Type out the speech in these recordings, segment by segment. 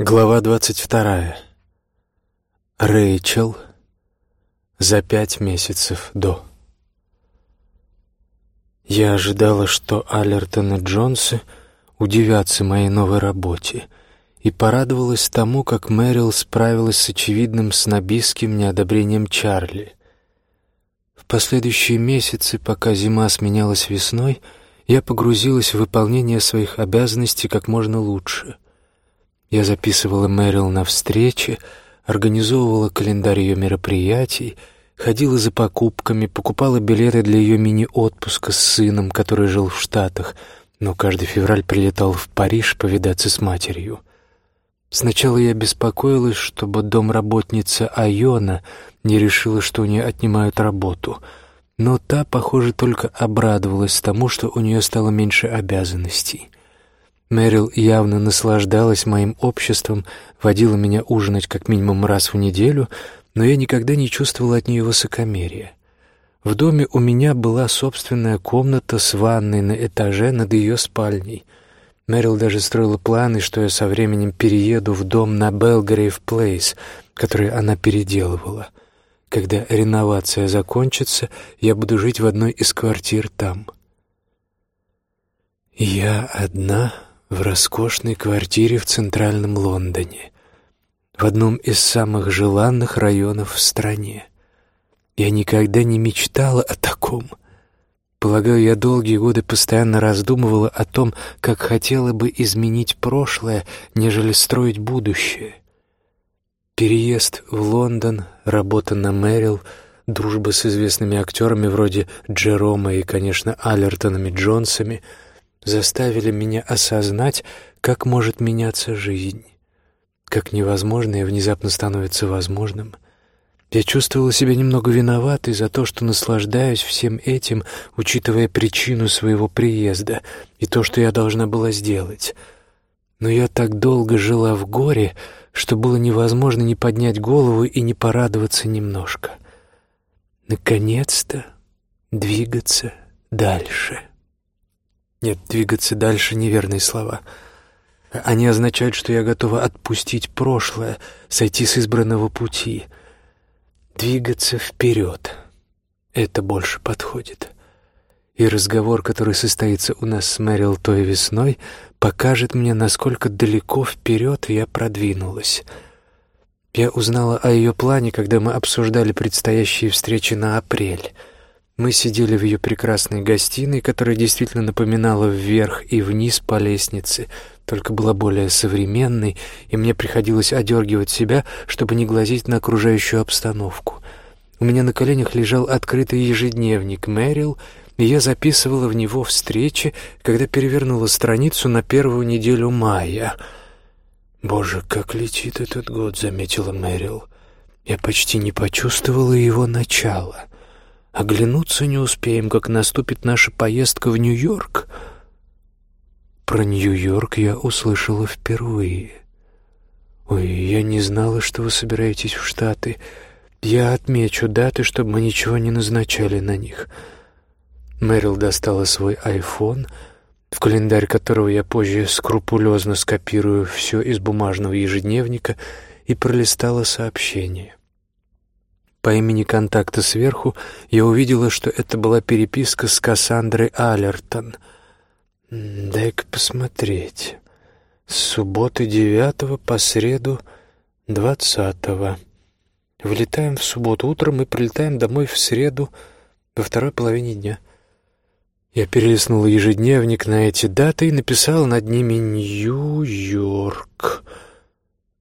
Глава двадцать вторая. Рэйчел за пять месяцев до. Я ожидала, что Аллертон и Джонсы удивятся моей новой работе, и порадовалась тому, как Мэрил справилась с очевидным снобистским неодобрением Чарли. В последующие месяцы, пока зима сменялась весной, я погрузилась в выполнение своих обязанностей как можно лучше — я записывала Мэрил на встречи, организовывала календарь ее мероприятий, ходила за покупками, покупала билеты для ее мини-отпуска с сыном, который жил в Штатах, но каждый февраль прилетал в Париж повидаться с матерью. Сначала я беспокоилась, чтобы домработница Айона не решила, что у нее отнимают работу, но та, похоже, только обрадовалась тому, что у нее стало меньше обязанностей. Мэрил явно наслаждалась моим обществом, водила меня ужинать как минимум раз в неделю, но я никогда не чувствовала от нее высокомерия. В доме у меня была собственная комната с ванной на этаже над ее спальней. Мэрил даже строила планы, что я со временем перееду в дом на Белгрейв Плейс, который она переделывала. Когда реновация закончится, я буду жить в одной из квартир там. Я одна в роскошной квартире в центральном Лондоне, в одном из самых желанных районов в стране. Я никогда не мечтала о таком. Полагаю, я долгие годы постоянно раздумывала о том, как хотела бы изменить прошлое, нежели строить будущее. Переезд в Лондон, работа на Мэрил, дружба с известными актерами вроде Джерома и, конечно, Аллертонами Джонсами — заставили меня осознать, как может меняться жизнь, как невозможное внезапно становится возможным. Я чувствовала себя немного виноватой за то, что наслаждаюсь всем этим, учитывая причину своего приезда и то, что я должна была сделать. Но я так долго жила в горе, что было невозможно не поднять голову и не порадоваться немножко. Наконец-то двигаться дальше. Нет, двигаться дальше — неверные слова. Они означают, что я готова отпустить прошлое, сойти с избранного пути. Двигаться вперед — это больше подходит. И разговор, который состоится у нас с Мэрил той весной, покажет мне, насколько далеко вперед я продвинулась. Я узнала о ее плане, когда мы обсуждали предстоящие встречи на апрель — мы сидели в ее прекрасной гостиной, которая действительно напоминала вверх и вниз по лестнице, только была более современной, и мне приходилось одергивать себя, чтобы не глазеть на окружающую обстановку. У меня на коленях лежал открытый ежедневник Мэрил, и я записывала в него встречи, когда перевернула страницу на первую неделю мая. «Боже, как летит этот год», — заметила Мэрил. «Я почти не почувствовала его начала». Оглянуться не успеем, как наступит наша поездка в Нью-Йорк. Про Нью-Йорк я услышала впервые. Ой, я не знала, что вы собираетесь в Штаты. Я отмечу даты, чтобы мы ничего не назначали на них. Мэрил достала свой айфон, в календарь которого я позже скрупулезно скопирую все из бумажного ежедневника, и пролистала сообщение. По имени контакта сверху я увидела, что это была переписка с Кассандрой Аллертон. Дай-ка посмотреть. С субботы девятого по среду двадцатого. Вылетаем в субботу утром и прилетаем домой в среду во второй половине дня. Я перелистнула ежедневник на эти даты и написала над ними «Нью-Йорк».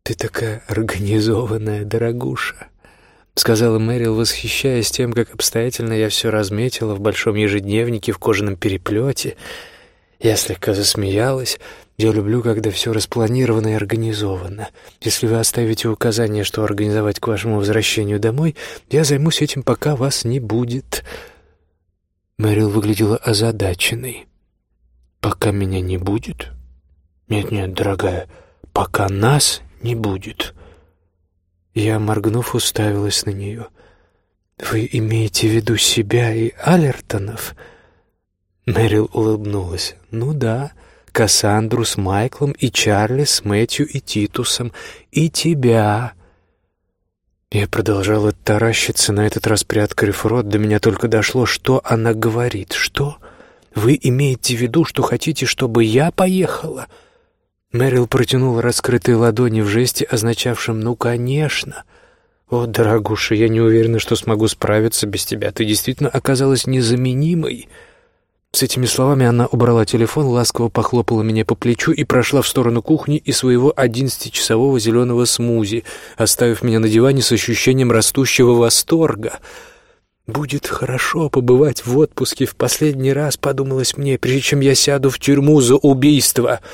«Ты такая организованная, дорогуша!» — сказала Мэрил, восхищаясь тем, как обстоятельно я все разметила в большом ежедневнике в кожаном переплете. Я слегка засмеялась. Я люблю, когда все распланировано и организовано. Если вы оставите указание, что организовать к вашему возвращению домой, я займусь этим, пока вас не будет. Мэрил выглядела озадаченной. «Пока меня не будет?» «Нет-нет, дорогая, пока нас не будет». Я, моргнув, уставилась на нее. «Вы имеете в виду себя и Алертонов?» Мэрил улыбнулась. «Ну да, Кассандру с Майклом и Чарли с Мэтью и Титусом, и тебя». Я продолжала таращиться, на этот раз приоткрыв рот. До меня только дошло, что она говорит. «Что? Вы имеете в виду, что хотите, чтобы я поехала?» Мэрил протянул раскрытые ладони в жесте, означавшем «ну, конечно». «О, дорогуша, я не уверена, что смогу справиться без тебя. Ты действительно оказалась незаменимой». С этими словами она убрала телефон, ласково похлопала меня по плечу и прошла в сторону кухни и своего одиннадцатичасового зеленого смузи, оставив меня на диване с ощущением растущего восторга. «Будет хорошо побывать в отпуске в последний раз», — подумалось мне, прежде чем я сяду в тюрьму за убийство —